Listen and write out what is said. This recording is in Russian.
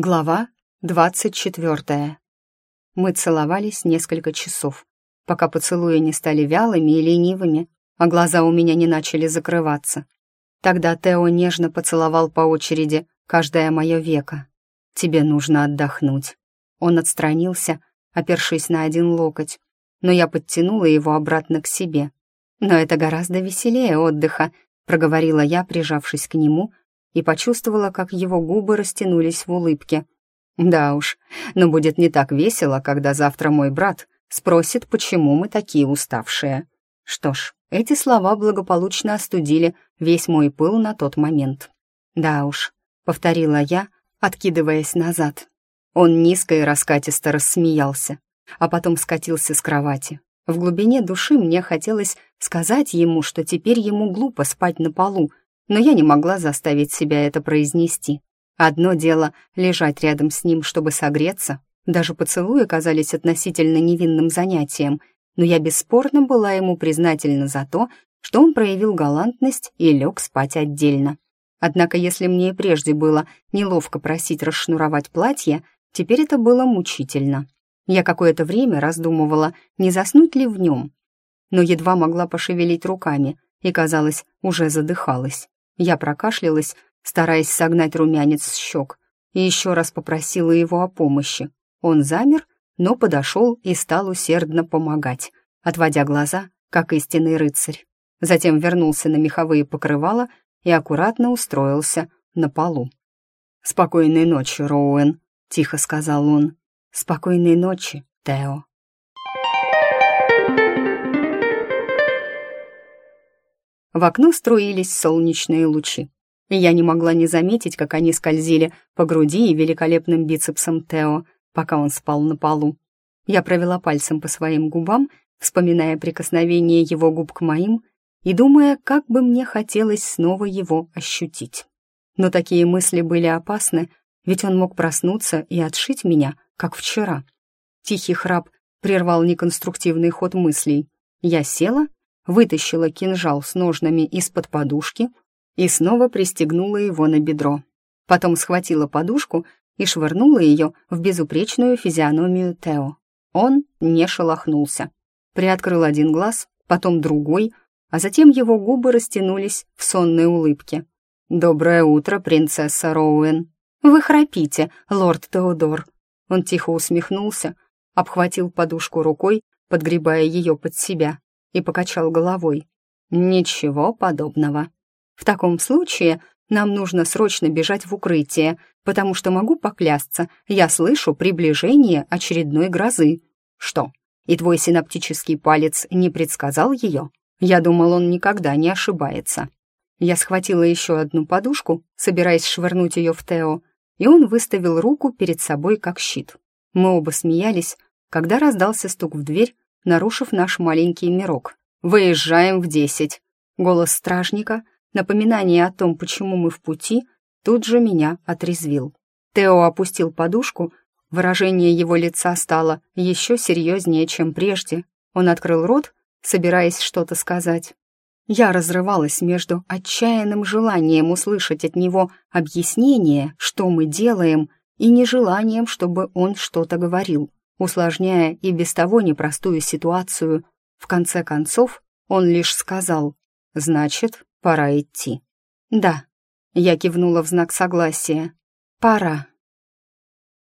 Глава двадцать четвертая. Мы целовались несколько часов, пока поцелуи не стали вялыми и ленивыми, а глаза у меня не начали закрываться. Тогда Тео нежно поцеловал по очереди каждое мое веко. «Тебе нужно отдохнуть». Он отстранился, опершись на один локоть, но я подтянула его обратно к себе. «Но это гораздо веселее отдыха», — проговорила я, прижавшись к нему и почувствовала, как его губы растянулись в улыбке. «Да уж, но будет не так весело, когда завтра мой брат спросит, почему мы такие уставшие». Что ж, эти слова благополучно остудили весь мой пыл на тот момент. «Да уж», — повторила я, откидываясь назад. Он низко и раскатисто рассмеялся, а потом скатился с кровати. В глубине души мне хотелось сказать ему, что теперь ему глупо спать на полу, но я не могла заставить себя это произнести. Одно дело — лежать рядом с ним, чтобы согреться. Даже поцелуи казались относительно невинным занятием, но я бесспорно была ему признательна за то, что он проявил галантность и лег спать отдельно. Однако, если мне и прежде было неловко просить расшнуровать платье, теперь это было мучительно. Я какое-то время раздумывала, не заснуть ли в нем, но едва могла пошевелить руками и, казалось, уже задыхалась. Я прокашлялась, стараясь согнать румянец с щек, и еще раз попросила его о помощи. Он замер, но подошел и стал усердно помогать, отводя глаза, как истинный рыцарь. Затем вернулся на меховые покрывала и аккуратно устроился на полу. «Спокойной ночи, Роуэн», — тихо сказал он. «Спокойной ночи, Тео». В окно струились солнечные лучи. И я не могла не заметить, как они скользили по груди и великолепным бицепсам Тео, пока он спал на полу. Я провела пальцем по своим губам, вспоминая прикосновение его губ к моим и думая, как бы мне хотелось снова его ощутить. Но такие мысли были опасны, ведь он мог проснуться и отшить меня, как вчера. Тихий храп прервал неконструктивный ход мыслей. Я села вытащила кинжал с ножнами из-под подушки и снова пристегнула его на бедро. Потом схватила подушку и швырнула ее в безупречную физиономию Тео. Он не шелохнулся. Приоткрыл один глаз, потом другой, а затем его губы растянулись в сонной улыбке. «Доброе утро, принцесса Роуэн!» «Вы храпите, лорд Теодор!» Он тихо усмехнулся, обхватил подушку рукой, подгребая ее под себя и покачал головой. «Ничего подобного. В таком случае нам нужно срочно бежать в укрытие, потому что могу поклясться, я слышу приближение очередной грозы. Что, и твой синаптический палец не предсказал ее? Я думал, он никогда не ошибается». Я схватила еще одну подушку, собираясь швырнуть ее в Тео, и он выставил руку перед собой как щит. Мы оба смеялись, когда раздался стук в дверь, нарушив наш маленький мирок. «Выезжаем в десять». Голос стражника, напоминание о том, почему мы в пути, тут же меня отрезвил. Тео опустил подушку, выражение его лица стало еще серьезнее, чем прежде. Он открыл рот, собираясь что-то сказать. Я разрывалась между отчаянным желанием услышать от него объяснение, что мы делаем, и нежеланием, чтобы он что-то говорил усложняя и без того непростую ситуацию. В конце концов, он лишь сказал «Значит, пора идти». «Да», — я кивнула в знак согласия. «Пора».